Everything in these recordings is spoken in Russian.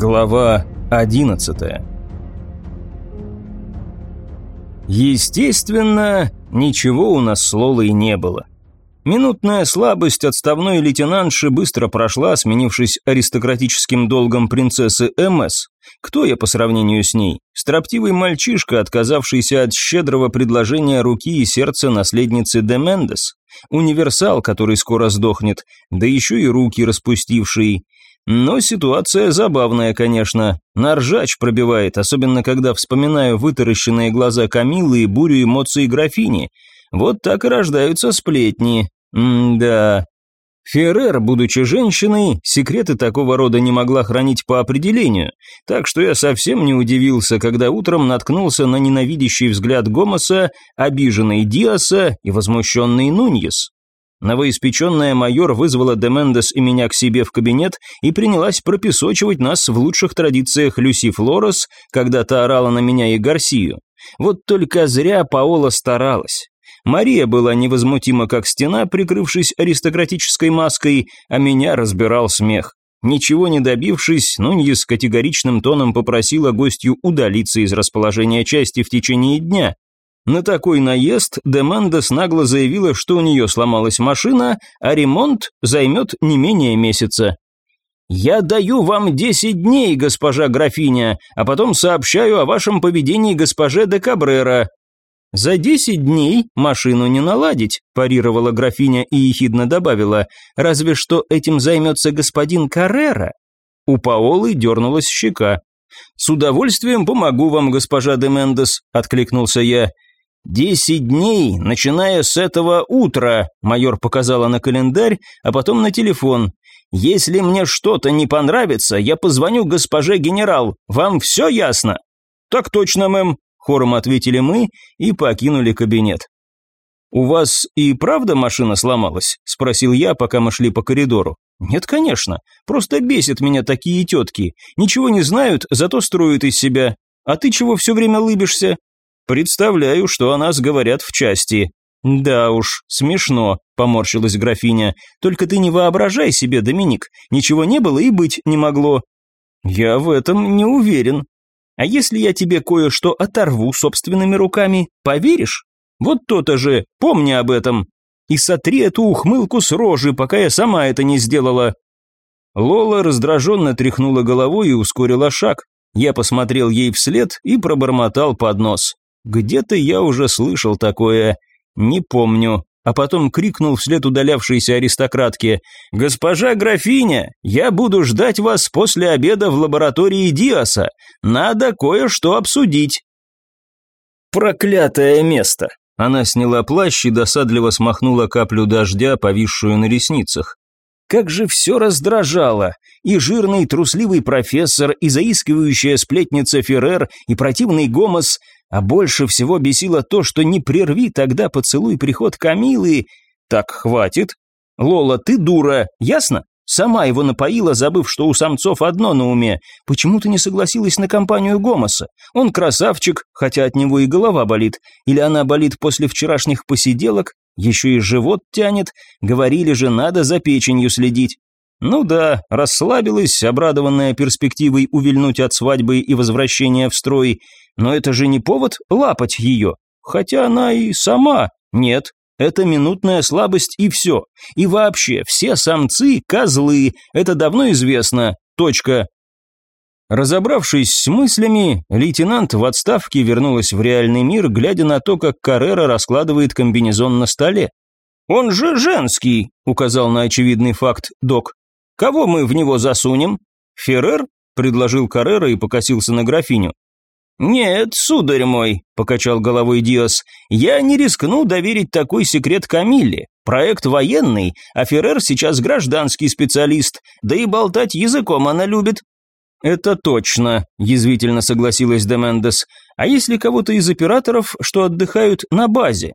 Глава 11 Естественно, ничего у нас с Лолой не было. Минутная слабость отставной лейтенантши быстро прошла, сменившись аристократическим долгом принцессы МС. Кто я по сравнению с ней? Строптивый мальчишка, отказавшийся от щедрого предложения руки и сердца наследницы де Мендес. Универсал, который скоро сдохнет, да еще и руки распустивший. Но ситуация забавная, конечно. Наржач пробивает, особенно когда вспоминаю вытаращенные глаза Камилы и бурю эмоций графини. Вот так и рождаются сплетни. М-да. Феррер, будучи женщиной, секреты такого рода не могла хранить по определению, так что я совсем не удивился, когда утром наткнулся на ненавидящий взгляд Гомоса, обиженный Диаса и возмущенный Нуньес. Новоиспеченная майор вызвала Демендес и меня к себе в кабинет и принялась пропесочивать нас в лучших традициях Люси Флорес, когда та орала на меня и Гарсию. Вот только зря Паола старалась. Мария была невозмутима, как стена, прикрывшись аристократической маской, а меня разбирал смех. Ничего не добившись, Нуньес категоричным тоном попросила гостью удалиться из расположения части в течение дня, на такой наезд Демандес нагло заявила, что у нее сломалась машина, а ремонт займет не менее месяца. «Я даю вам десять дней, госпожа графиня, а потом сообщаю о вашем поведении госпоже де Кабрера». «За десять дней машину не наладить», – парировала графиня и ехидно добавила, «разве что этим займется господин Каррера». У Паолы дернулась щека. «С удовольствием помогу вам, госпожа де Мендес», – откликнулся я. «Десять дней, начиная с этого утра», – майор показала на календарь, а потом на телефон. «Если мне что-то не понравится, я позвоню госпоже генерал. Вам все ясно?» «Так точно, мэм», – хором ответили мы и покинули кабинет. «У вас и правда машина сломалась?» – спросил я, пока мы шли по коридору. «Нет, конечно. Просто бесит меня такие тетки. Ничего не знают, зато строят из себя. А ты чего все время лыбишься? «Представляю, что о нас говорят в части». «Да уж, смешно», – поморщилась графиня. «Только ты не воображай себе, Доминик, ничего не было и быть не могло». «Я в этом не уверен. А если я тебе кое-что оторву собственными руками, поверишь? Вот то-то же, помни об этом. И сотри эту ухмылку с рожи, пока я сама это не сделала». Лола раздраженно тряхнула головой и ускорила шаг. Я посмотрел ей вслед и пробормотал под нос. Где-то я уже слышал такое, не помню, а потом крикнул вслед удалявшейся аристократке «Госпожа графиня, я буду ждать вас после обеда в лаборатории Диаса. Надо кое-что обсудить». Проклятое место! Она сняла плащ и досадливо смахнула каплю дождя, повисшую на ресницах. Как же все раздражало! И жирный трусливый профессор, и заискивающая сплетница Феррер, и противный Гомос, а больше всего бесило то, что не прерви тогда поцелуй приход Камилы. Так хватит. Лола, ты дура, ясно? Сама его напоила, забыв, что у самцов одно на уме. Почему ты не согласилась на компанию Гомоса? Он красавчик, хотя от него и голова болит. Или она болит после вчерашних посиделок, еще и живот тянет. Говорили же, надо за печенью следить. Ну да, расслабилась, обрадованная перспективой увильнуть от свадьбы и возвращения в строй. Но это же не повод лапать ее. Хотя она и сама. Нет, это минутная слабость и все. И вообще, все самцы – козлы, это давно известно. Точка. Разобравшись с мыслями, лейтенант в отставке вернулась в реальный мир, глядя на то, как Каррера раскладывает комбинезон на столе. «Он же женский», – указал на очевидный факт док. «Кого мы в него засунем?» «Феррер?» – предложил Каррера и покосился на графиню. «Нет, сударь мой», – покачал головой Диос, – «я не рискну доверить такой секрет Камилле. Проект военный, а Феррер сейчас гражданский специалист, да и болтать языком она любит». «Это точно», – язвительно согласилась Демендес. «А если кого-то из операторов, что отдыхают на базе?»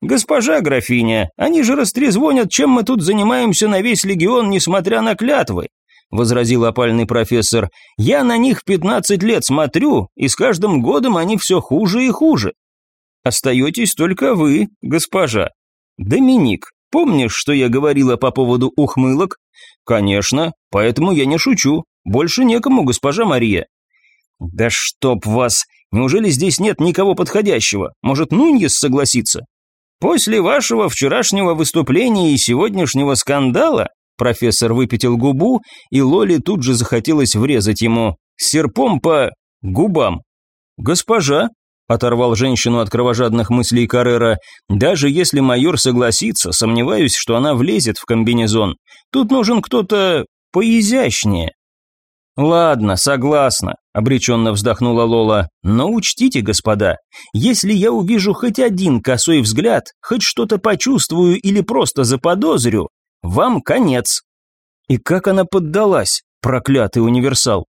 «Госпожа графиня, они же растрезвонят, чем мы тут занимаемся на весь легион, несмотря на клятвы. – возразил опальный профессор. «Я на них пятнадцать лет смотрю, и с каждым годом они все хуже и хуже. Остаетесь только вы, госпожа». «Доминик», Помнишь, что я говорила по поводу ухмылок? Конечно, поэтому я не шучу. Больше некому, госпожа Мария. Да чтоб вас! Неужели здесь нет никого подходящего? Может, Нуньес согласится? После вашего вчерашнего выступления и сегодняшнего скандала профессор выпятил губу, и Лоли тут же захотелось врезать ему серпом по губам. «Госпожа», – оторвал женщину от кровожадных мыслей Каррера, – «даже если майор согласится, сомневаюсь, что она влезет в комбинезон. Тут нужен кто-то поизящнее». «Ладно, согласна», – обреченно вздохнула Лола. «Но учтите, господа, если я увижу хоть один косой взгляд, хоть что-то почувствую или просто заподозрю, вам конец». И как она поддалась, проклятый универсал.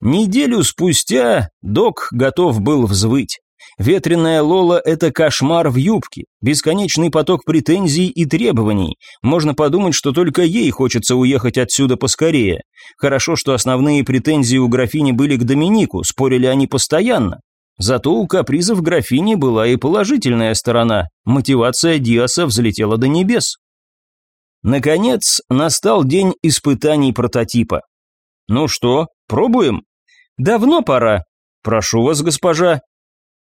Неделю спустя док готов был взвыть. Ветреная Лола – это кошмар в юбке, бесконечный поток претензий и требований. Можно подумать, что только ей хочется уехать отсюда поскорее. Хорошо, что основные претензии у графини были к Доминику, спорили они постоянно. Зато у капризов графини была и положительная сторона. Мотивация Диаса взлетела до небес. Наконец, настал день испытаний прототипа. «Ну что, пробуем?» «Давно пора». «Прошу вас, госпожа».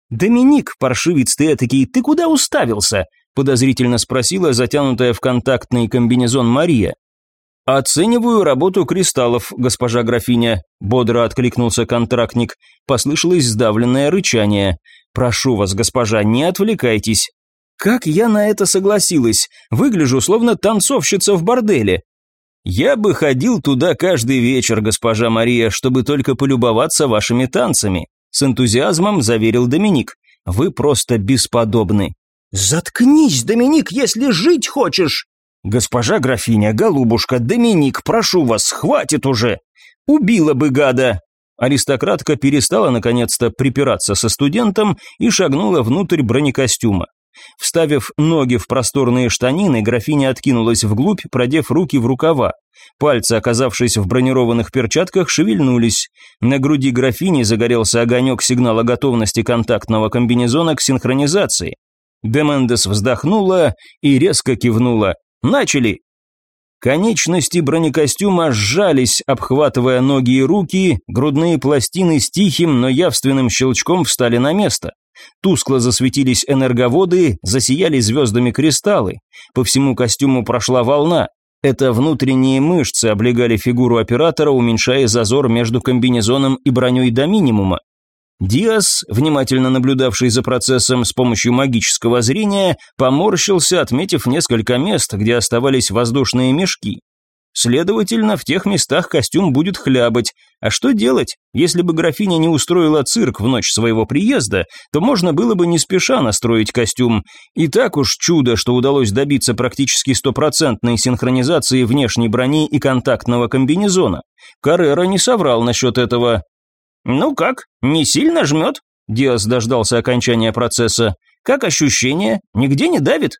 «Доминик, паршивец ты этакий, ты куда уставился?» подозрительно спросила затянутая в контактный комбинезон Мария. «Оцениваю работу кристаллов, госпожа графиня», – бодро откликнулся контрактник. Послышалось сдавленное рычание. «Прошу вас, госпожа, не отвлекайтесь». «Как я на это согласилась? Выгляжу, словно танцовщица в борделе». «Я бы ходил туда каждый вечер, госпожа Мария, чтобы только полюбоваться вашими танцами», с энтузиазмом заверил Доминик. «Вы просто бесподобны». «Заткнись, Доминик, если жить хочешь!» «Госпожа графиня, голубушка, Доминик, прошу вас, хватит уже!» «Убила бы гада!» Аристократка перестала наконец-то припираться со студентом и шагнула внутрь бронекостюма. Вставив ноги в просторные штанины, графиня откинулась вглубь, продев руки в рукава. Пальцы, оказавшись в бронированных перчатках, шевельнулись. На груди графини загорелся огонек сигнала готовности контактного комбинезона к синхронизации. Демендес вздохнула и резко кивнула. «Начали!» Конечности бронекостюма сжались, обхватывая ноги и руки, грудные пластины с тихим, но явственным щелчком встали на место. Тускло засветились энерговоды, засияли звездами кристаллы. По всему костюму прошла волна. Это внутренние мышцы облегали фигуру оператора, уменьшая зазор между комбинезоном и броней до минимума. Диас, внимательно наблюдавший за процессом с помощью магического зрения, поморщился, отметив несколько мест, где оставались воздушные мешки. Следовательно, в тех местах костюм будет хлябать. А что делать? Если бы графиня не устроила цирк в ночь своего приезда, то можно было бы не спеша настроить костюм. И так уж чудо, что удалось добиться практически стопроцентной синхронизации внешней брони и контактного комбинезона. Каррера не соврал насчет этого. «Ну как, не сильно жмет?» Диас дождался окончания процесса. «Как ощущение? Нигде не давит?»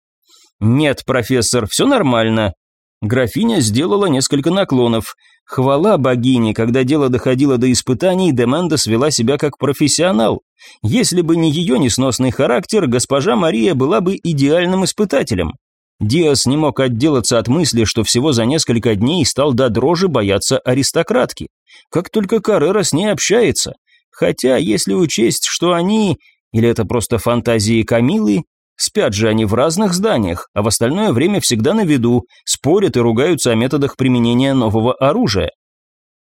«Нет, профессор, все нормально. Графиня сделала несколько наклонов. Хвала богине, когда дело доходило до испытаний, Деманда свела себя как профессионал. Если бы не ее несносный характер, госпожа Мария была бы идеальным испытателем. Диас не мог отделаться от мысли, что всего за несколько дней стал до дрожи бояться аристократки. Как только Каррера с ней общается. Хотя, если учесть, что они, или это просто фантазии Камилы, Спят же они в разных зданиях, а в остальное время всегда на виду, спорят и ругаются о методах применения нового оружия.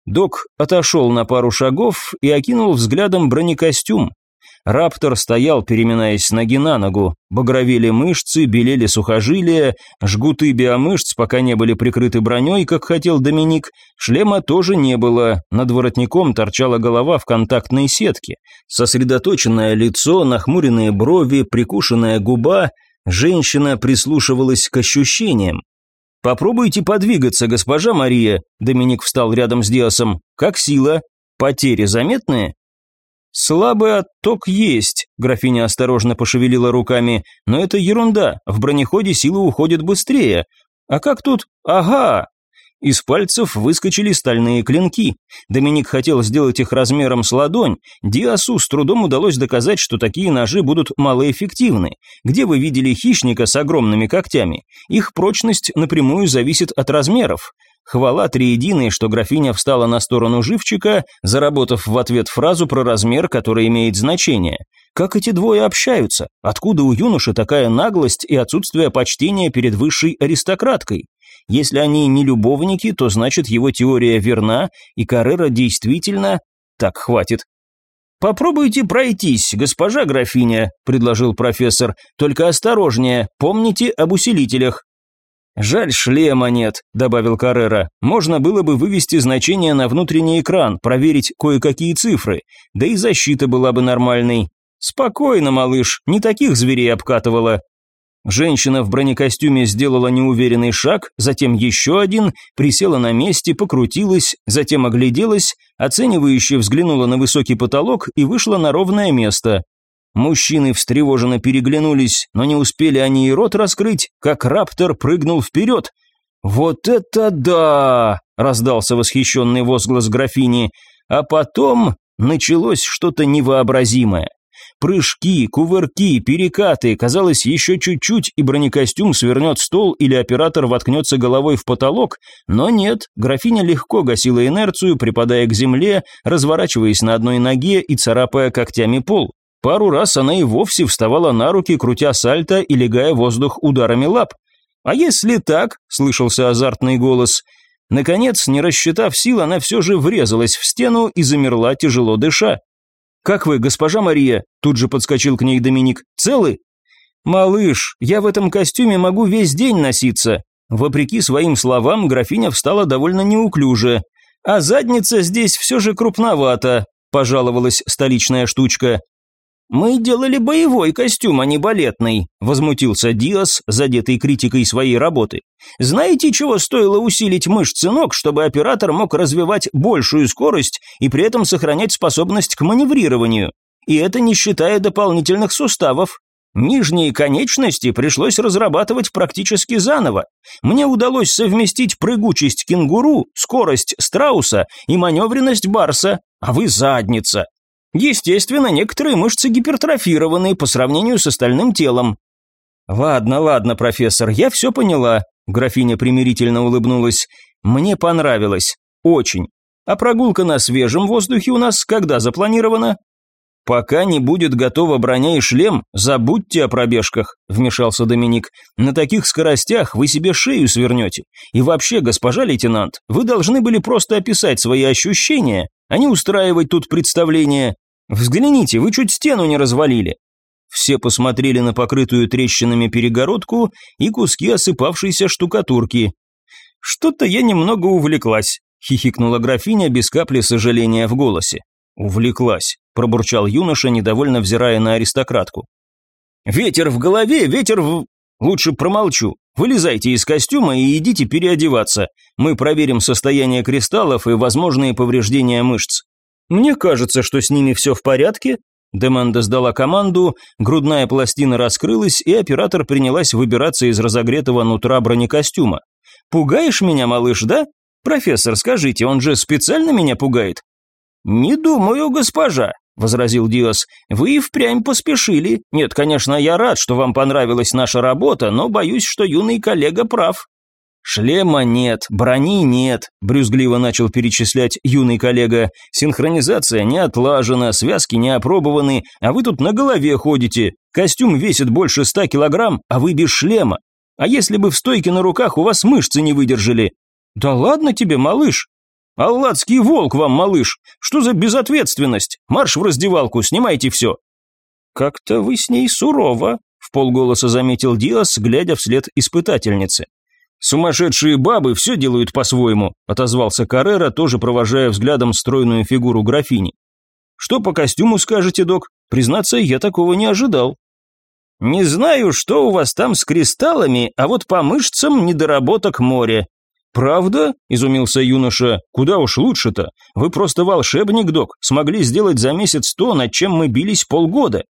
Док отошел на пару шагов и окинул взглядом бронекостюм, Раптор стоял, переминаясь ноги на ногу. Багровели мышцы, белели сухожилия, жгуты биомышц пока не были прикрыты броней, как хотел Доминик. Шлема тоже не было, над воротником торчала голова в контактной сетке. Сосредоточенное лицо, нахмуренные брови, прикушенная губа. Женщина прислушивалась к ощущениям. «Попробуйте подвигаться, госпожа Мария», Доминик встал рядом с Диасом. «Как сила? Потери заметные?» «Слабый отток есть», – графиня осторожно пошевелила руками, – «но это ерунда, в бронеходе силы уходят быстрее. А как тут? Ага!» Из пальцев выскочили стальные клинки. Доминик хотел сделать их размером с ладонь. Диасу с трудом удалось доказать, что такие ножи будут малоэффективны. Где вы видели хищника с огромными когтями? Их прочность напрямую зависит от размеров. Хвала триединой, что графиня встала на сторону живчика, заработав в ответ фразу про размер, который имеет значение. Как эти двое общаются? Откуда у юноши такая наглость и отсутствие почтения перед высшей аристократкой? Если они не любовники, то значит его теория верна, и Каррера действительно... Так, хватит. «Попробуйте пройтись, госпожа графиня», – предложил профессор. «Только осторожнее, помните об усилителях». «Жаль, шлема нет», – добавил Каррера. «Можно было бы вывести значение на внутренний экран, проверить кое-какие цифры, да и защита была бы нормальной». «Спокойно, малыш, не таких зверей обкатывала». Женщина в бронекостюме сделала неуверенный шаг, затем еще один, присела на месте, покрутилась, затем огляделась, оценивающе взглянула на высокий потолок и вышла на ровное место. Мужчины встревоженно переглянулись, но не успели они и рот раскрыть, как раптор прыгнул вперед. «Вот это да!» – раздался восхищенный возглас графини. А потом началось что-то невообразимое. Прыжки, кувырки, перекаты, казалось, еще чуть-чуть, и бронекостюм свернет стол или оператор воткнется головой в потолок, но нет, графиня легко гасила инерцию, припадая к земле, разворачиваясь на одной ноге и царапая когтями пол. Пару раз она и вовсе вставала на руки, крутя сальто и легая воздух ударами лап. «А если так?» – слышался азартный голос. Наконец, не рассчитав сил, она все же врезалась в стену и замерла, тяжело дыша. «Как вы, госпожа Мария?» – тут же подскочил к ней Доминик. «Целы?» «Малыш, я в этом костюме могу весь день носиться». Вопреки своим словам, графиня встала довольно неуклюже. «А задница здесь все же крупновата», – пожаловалась столичная штучка. «Мы делали боевой костюм, а не балетный», – возмутился Диас, задетый критикой своей работы. «Знаете, чего стоило усилить мышцы ног, чтобы оператор мог развивать большую скорость и при этом сохранять способность к маневрированию? И это не считая дополнительных суставов. Нижние конечности пришлось разрабатывать практически заново. Мне удалось совместить прыгучесть кенгуру, скорость страуса и маневренность барса, а вы задница. Естественно, некоторые мышцы гипертрофированы по сравнению с остальным телом. Ладно, ладно, профессор, я все поняла. Графиня примирительно улыбнулась. Мне понравилось. Очень. А прогулка на свежем воздухе у нас когда запланирована? «Пока не будет готова броня и шлем, забудьте о пробежках», – вмешался Доминик. «На таких скоростях вы себе шею свернете. И вообще, госпожа лейтенант, вы должны были просто описать свои ощущения, а не устраивать тут представление. Взгляните, вы чуть стену не развалили». Все посмотрели на покрытую трещинами перегородку и куски осыпавшейся штукатурки. «Что-то я немного увлеклась», – хихикнула графиня без капли сожаления в голосе. «Увлеклась», – пробурчал юноша, недовольно взирая на аристократку. «Ветер в голове, ветер в...» «Лучше промолчу. Вылезайте из костюма и идите переодеваться. Мы проверим состояние кристаллов и возможные повреждения мышц». «Мне кажется, что с ними все в порядке». Деманда сдала команду, грудная пластина раскрылась, и оператор принялась выбираться из разогретого нутра бронекостюма. «Пугаешь меня, малыш, да? Профессор, скажите, он же специально меня пугает?» «Не думаю, госпожа», – возразил Диос. «Вы и впрямь поспешили. Нет, конечно, я рад, что вам понравилась наша работа, но боюсь, что юный коллега прав». «Шлема нет, брони нет», – брюзгливо начал перечислять юный коллега. «Синхронизация не отлажена, связки не опробованы, а вы тут на голове ходите. Костюм весит больше ста килограмм, а вы без шлема. А если бы в стойке на руках у вас мышцы не выдержали?» «Да ладно тебе, малыш, «Алладский волк вам, малыш! Что за безответственность? Марш в раздевалку, снимайте все!» «Как-то вы с ней сурово», — в полголоса заметил Диас, глядя вслед испытательницы. «Сумасшедшие бабы все делают по-своему», — отозвался Каррера, тоже провожая взглядом стройную фигуру графини. «Что по костюму скажете, док? Признаться, я такого не ожидал». «Не знаю, что у вас там с кристаллами, а вот по мышцам недоработок море. «Правда?» – изумился юноша. «Куда уж лучше-то? Вы просто волшебник, док, смогли сделать за месяц то, над чем мы бились полгода».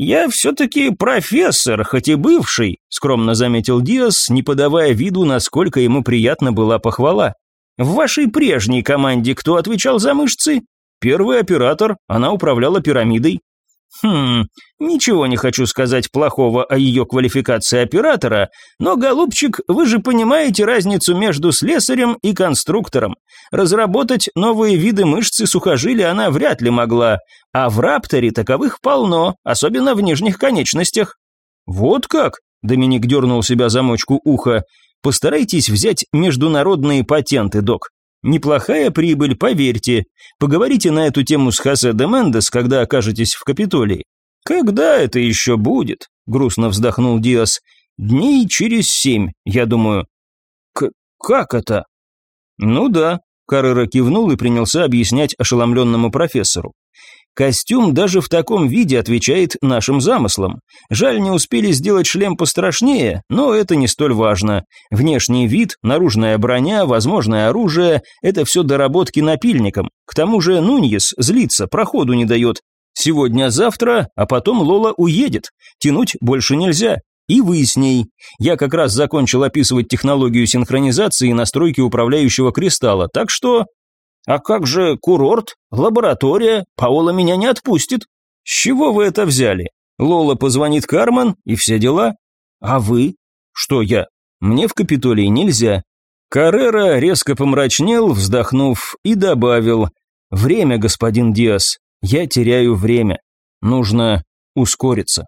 «Я все-таки профессор, хоть и бывший», – скромно заметил Диас, не подавая виду, насколько ему приятна была похвала. «В вашей прежней команде кто отвечал за мышцы?» «Первый оператор, она управляла пирамидой». Хм, ничего не хочу сказать плохого о ее квалификации оператора, но, голубчик, вы же понимаете разницу между слесарем и конструктором. Разработать новые виды мышц и сухожилия она вряд ли могла, а в рапторе таковых полно, особенно в нижних конечностях. Вот как? Доминик дернул себя замочку уха. Постарайтесь взять международные патенты, док. Неплохая прибыль, поверьте. Поговорите на эту тему с Хосе де Мендес, когда окажетесь в Капитолии. Когда это еще будет? Грустно вздохнул Диас. Дней через семь, я думаю. К как это? Ну да, Каррера кивнул и принялся объяснять ошеломленному профессору. Костюм даже в таком виде отвечает нашим замыслам. Жаль, не успели сделать шлем пострашнее, но это не столь важно. Внешний вид, наружная броня, возможное оружие – это все доработки напильником. К тому же Нуньес злится, проходу не дает. Сегодня-завтра, а потом Лола уедет. Тянуть больше нельзя. И вы с ней. Я как раз закончил описывать технологию синхронизации и настройки управляющего кристалла, так что «А как же курорт, лаборатория? Паола меня не отпустит». «С чего вы это взяли? Лола позвонит Кармен и все дела. А вы?» «Что я? Мне в Капитолии нельзя». Каррера резко помрачнел, вздохнув, и добавил «Время, господин Диас, я теряю время. Нужно ускориться».